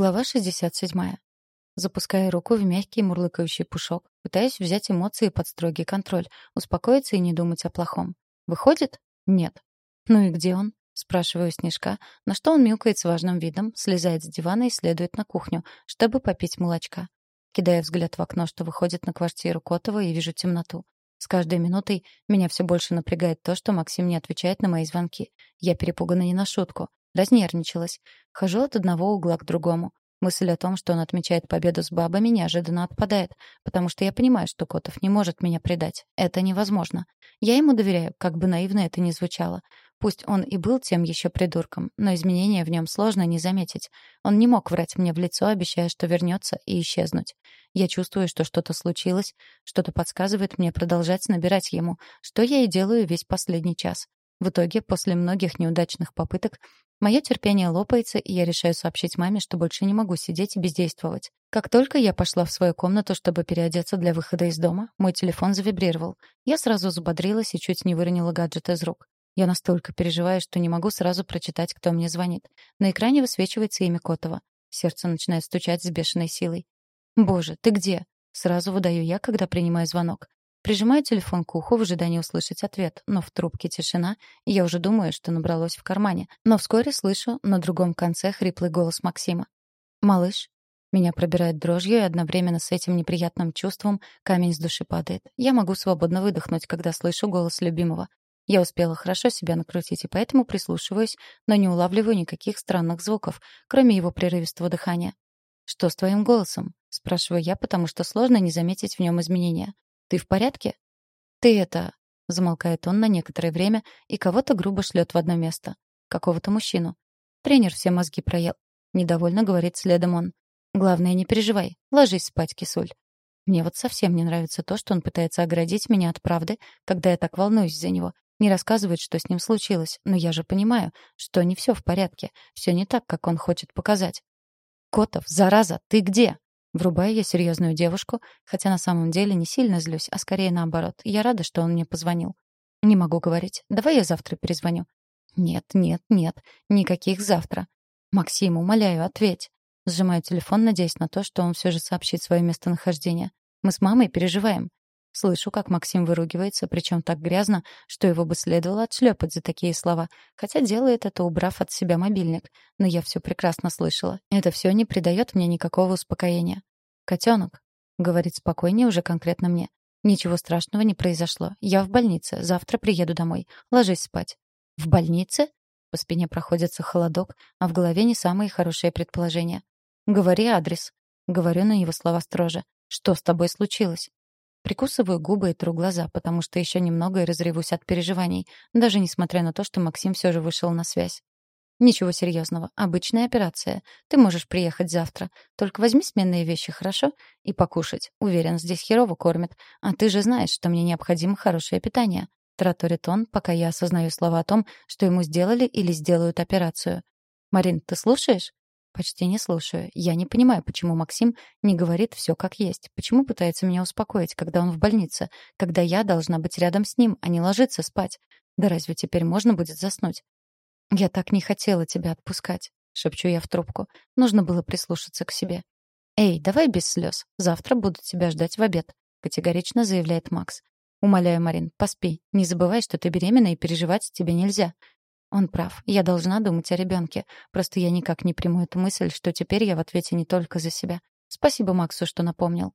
Глава 67. Запуская руку в мягкий мурлыкающий пушок, пытаясь взять эмоции под строгий контроль, успокоиться и не думать о плохом. Выходит? Нет. Ну и где он? Спрашиваю Снежка, на что он мяукает с важным видом, слезает с дивана и следует на кухню, чтобы попить молочка. Кидая взгляд в окно, что выходит на квартиру Котова, и вижу темноту. С каждой минутой меня все больше напрягает то, что Максим не отвечает на мои звонки. Я перепугана не на шутку. Разнервничалась. Хожу от одного угла к другому. Мысль о том, что он отмечает победу с бабами, неожиданно отпадает, потому что я понимаю, что Котов не может меня предать. Это невозможно. Я ему доверяю, как бы наивно это ни звучало. Пусть он и был тем еще придурком, но изменения в нем сложно не заметить. Он не мог врать мне в лицо, обещая, что вернется и исчезнуть. Я чувствую, что что-то случилось, что-то подсказывает мне продолжать набирать ему, что я и делаю весь последний час. В итоге, после многих неудачных попыток, Мое терпение лопается, и я решаю сообщить маме, что больше не могу сидеть и бездействовать. Как только я пошла в свою комнату, чтобы переодеться для выхода из дома, мой телефон завибрировал. Я сразу взбодрилась и чуть не выронила гаджет из рук. Я настолько переживаю, что не могу сразу прочитать, кто мне звонит. На экране высвечивается имя Котова. Сердце начинает стучать с бешеной силой. «Боже, ты где?» Сразу выдаю я, когда принимаю звонок. Прижимаю телефон к уху в ожидании услышать ответ, но в трубке тишина, и я уже думаю, что набралось в кармане. Но вскоре слышу на другом конце хриплый голос Максима. «Малыш?» Меня пробирает дрожью, и одновременно с этим неприятным чувством камень с души падает. Я могу свободно выдохнуть, когда слышу голос любимого. Я успела хорошо себя накрутить, и поэтому прислушиваюсь, но не улавливаю никаких странных звуков, кроме его прерывистого дыхания. «Что с твоим голосом?» — спрашиваю я, потому что сложно не заметить в нем изменения. Ты в порядке? Ты это... Замолкает он на некоторое время и кого-то грубо шлет в одно место. Какого-то мужчину. Тренер все мозги проел. Недовольно говорит следом он. Главное, не переживай. Ложись спать, кисуль. Мне вот совсем не нравится то, что он пытается оградить меня от правды, когда я так волнуюсь за него. Не рассказывает, что с ним случилось, но я же понимаю, что не все в порядке, все не так, как он хочет показать. «Котов, зараза, ты где?» Врубаю я серьезную девушку, хотя на самом деле не сильно злюсь, а скорее наоборот. Я рада, что он мне позвонил. Не могу говорить. Давай я завтра перезвоню. Нет, нет, нет. Никаких завтра. Максим, умоляю, ответь. Сжимаю телефон, надеясь на то, что он все же сообщит свое местонахождение. Мы с мамой переживаем. Слышу, как Максим выругивается, причем так грязно, что его бы следовало отшлепать за такие слова, хотя делает это, убрав от себя мобильник. Но я все прекрасно слышала. Это все не придает мне никакого успокоения. «Котенок», — говорит спокойнее уже конкретно мне. «Ничего страшного не произошло. Я в больнице. Завтра приеду домой. Ложись спать». «В больнице?» По спине проходится холодок, а в голове не самые хорошие предположения. «Говори адрес». Говорю на его слова строже. «Что с тобой случилось?» Прикусываю губы и тру глаза, потому что еще немного и разревусь от переживаний, даже несмотря на то, что Максим все же вышел на связь. «Ничего серьезного. Обычная операция. Ты можешь приехать завтра. Только возьми сменные вещи, хорошо? И покушать. Уверен, здесь херово кормят. А ты же знаешь, что мне необходимо хорошее питание». Тараторит он, пока я осознаю слова о том, что ему сделали или сделают операцию. «Марин, ты слушаешь?» Почти не слушаю. Я не понимаю, почему Максим не говорит все как есть. Почему пытается меня успокоить, когда он в больнице, когда я должна быть рядом с ним, а не ложиться спать. Да разве теперь можно будет заснуть? Я так не хотела тебя отпускать, шепчу я в трубку. Нужно было прислушаться к себе. Эй, давай без слез. Завтра буду тебя ждать в обед, категорично заявляет Макс. Умоляю, Марин, поспи. Не забывай, что ты беременна и переживать тебе нельзя. Он прав. Я должна думать о ребенке. Просто я никак не приму эту мысль, что теперь я в ответе не только за себя. Спасибо Максу, что напомнил.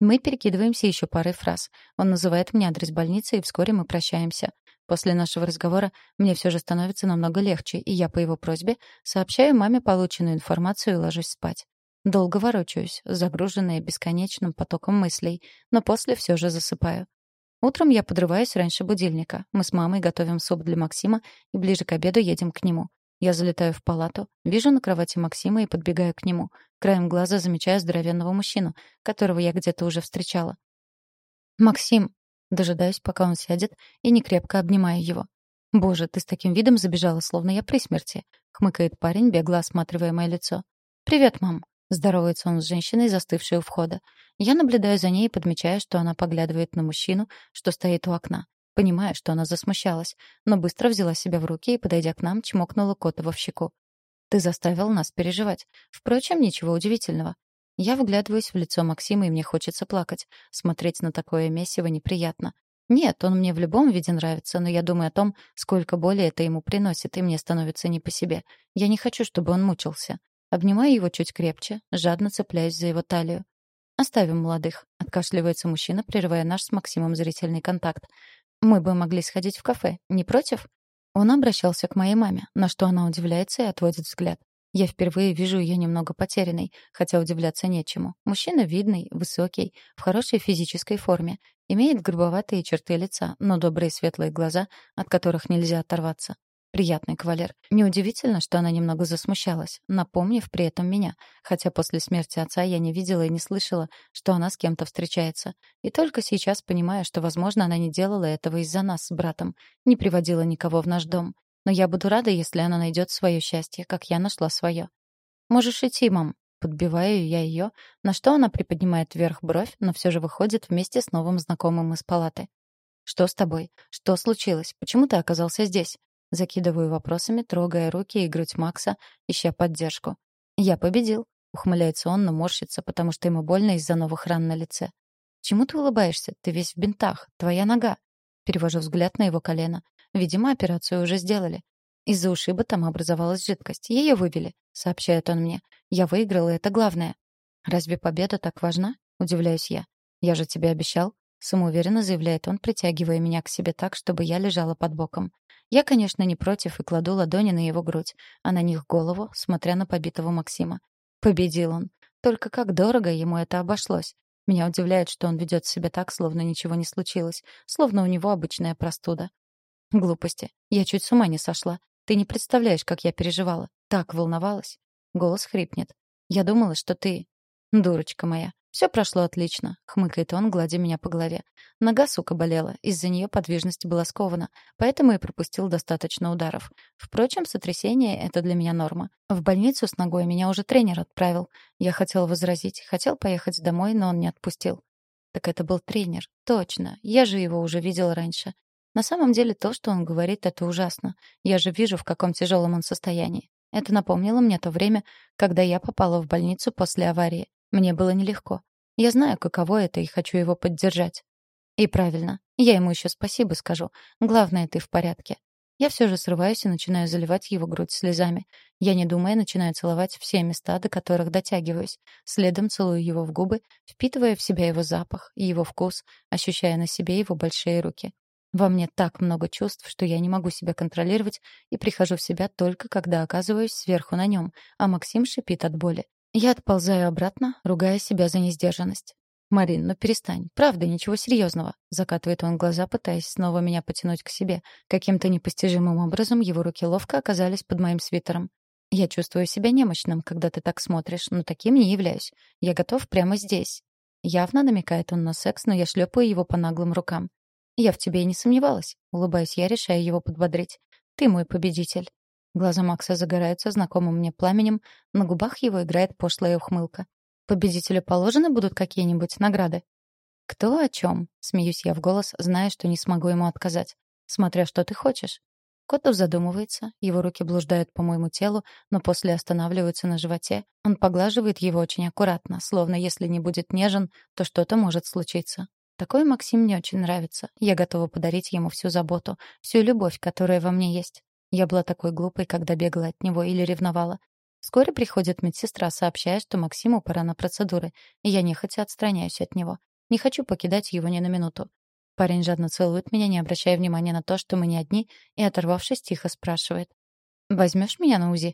Мы перекидываемся еще парой фраз. Он называет мне адрес больницы, и вскоре мы прощаемся. После нашего разговора мне все же становится намного легче, и я по его просьбе сообщаю маме полученную информацию и ложусь спать. Долго ворочаюсь, загруженная бесконечным потоком мыслей, но после все же засыпаю. Утром я подрываюсь раньше будильника. Мы с мамой готовим суп для Максима и ближе к обеду едем к нему. Я залетаю в палату, вижу на кровати Максима и подбегаю к нему. Краем глаза замечаю здоровенного мужчину, которого я где-то уже встречала. «Максим!» Дожидаюсь, пока он сядет, и некрепко обнимаю его. «Боже, ты с таким видом забежала, словно я при смерти», — хмыкает парень, бегло осматривая мое лицо. «Привет, мам». Здоровается он с женщиной, застывшей у входа. Я наблюдаю за ней и подмечаю, что она поглядывает на мужчину, что стоит у окна. Понимаю, что она засмущалась, но быстро взяла себя в руки и, подойдя к нам, чмокнула Котова в щеку. Ты заставил нас переживать. Впрочем, ничего удивительного. Я вглядываюсь в лицо Максима, и мне хочется плакать. Смотреть на такое месиво неприятно. Нет, он мне в любом виде нравится, но я думаю о том, сколько боли это ему приносит, и мне становится не по себе. Я не хочу, чтобы он мучился. Обнимаю его чуть крепче, жадно цепляюсь за его талию. «Оставим молодых», — откашливается мужчина, прерывая наш с Максимом зрительный контакт. «Мы бы могли сходить в кафе. Не против?» Он обращался к моей маме, на что она удивляется и отводит взгляд. Я впервые вижу ее немного потерянной, хотя удивляться нечему. Мужчина видный, высокий, в хорошей физической форме, имеет грубоватые черты лица, но добрые светлые глаза, от которых нельзя оторваться. Приятный кавалер. Неудивительно, что она немного засмущалась, напомнив при этом меня, хотя после смерти отца я не видела и не слышала, что она с кем-то встречается. И только сейчас понимаю, что, возможно, она не делала этого из-за нас с братом, не приводила никого в наш дом. Но я буду рада, если она найдет свое счастье, как я нашла свое. «Можешь идти, мам», Подбиваю я ее, на что она приподнимает вверх бровь, но все же выходит вместе с новым знакомым из палаты. «Что с тобой? Что случилось? Почему ты оказался здесь?» Закидываю вопросами, трогая руки и грудь Макса, ища поддержку. «Я победил», — ухмыляется он, но морщится, потому что ему больно из-за новых ран на лице. «Чему ты улыбаешься? Ты весь в бинтах. Твоя нога». Перевожу взгляд на его колено. Видимо, операцию уже сделали. Из-за ушиба там образовалась жидкость. Ее вывели, сообщает он мне. Я выиграл, и это главное. Разве победа так важна? Удивляюсь я. Я же тебе обещал. Самоуверенно заявляет он, притягивая меня к себе так, чтобы я лежала под боком. Я, конечно, не против и кладу ладони на его грудь, а на них голову, смотря на побитого Максима. Победил он. Только как дорого ему это обошлось. Меня удивляет, что он ведет себя так, словно ничего не случилось, словно у него обычная простуда. Глупости. Я чуть с ума не сошла. Ты не представляешь, как я переживала. Так волновалась. Голос хрипнет. Я думала, что ты... Дурочка моя. Все прошло отлично, хмыкает он, гладя меня по голове. Нога, сука, болела, из-за нее подвижность была скована, поэтому и пропустил достаточно ударов. Впрочем, сотрясение — это для меня норма. В больницу с ногой меня уже тренер отправил. Я хотел возразить, хотел поехать домой, но он не отпустил. Так это был тренер. Точно. Я же его уже видел раньше. На самом деле то, что он говорит, это ужасно. Я же вижу, в каком тяжелом он состоянии. Это напомнило мне то время, когда я попала в больницу после аварии. Мне было нелегко. Я знаю, каково это, и хочу его поддержать. И правильно. Я ему еще спасибо скажу. Главное, ты в порядке. Я все же срываюсь и начинаю заливать его грудь слезами. Я, не думая, начинаю целовать все места, до которых дотягиваюсь. Следом целую его в губы, впитывая в себя его запах и его вкус, ощущая на себе его большие руки. Во мне так много чувств, что я не могу себя контролировать и прихожу в себя только когда оказываюсь сверху на нем, а Максим шипит от боли. Я отползаю обратно, ругая себя за несдержанность. «Марин, ну перестань. Правда, ничего серьезного», — закатывает он глаза, пытаясь снова меня потянуть к себе. Каким-то непостижимым образом его руки ловко оказались под моим свитером. «Я чувствую себя немощным, когда ты так смотришь, но таким не являюсь. Я готов прямо здесь». Явно намекает он на секс, но я шлепаю его по наглым рукам. «Я в тебе и не сомневалась», — улыбаюсь я, решая его подбодрить. «Ты мой победитель». Глаза Макса загораются знакомым мне пламенем, на губах его играет пошлая ухмылка. «Победителю положены будут какие-нибудь награды?» «Кто о чем?» — смеюсь я в голос, зная, что не смогу ему отказать. «Смотря что ты хочешь». Котов задумывается, его руки блуждают по моему телу, но после останавливаются на животе. Он поглаживает его очень аккуратно, словно если не будет нежен, то что-то может случиться. Такой Максим мне очень нравится. Я готова подарить ему всю заботу, всю любовь, которая во мне есть. Я была такой глупой, когда бегала от него или ревновала. Вскоре приходит медсестра, сообщая, что Максиму пора на процедуры, и я нехотя отстраняюсь от него. Не хочу покидать его ни на минуту. Парень жадно целует меня, не обращая внимания на то, что мы не одни, и, оторвавшись, тихо спрашивает. «Возьмешь меня на УЗИ?»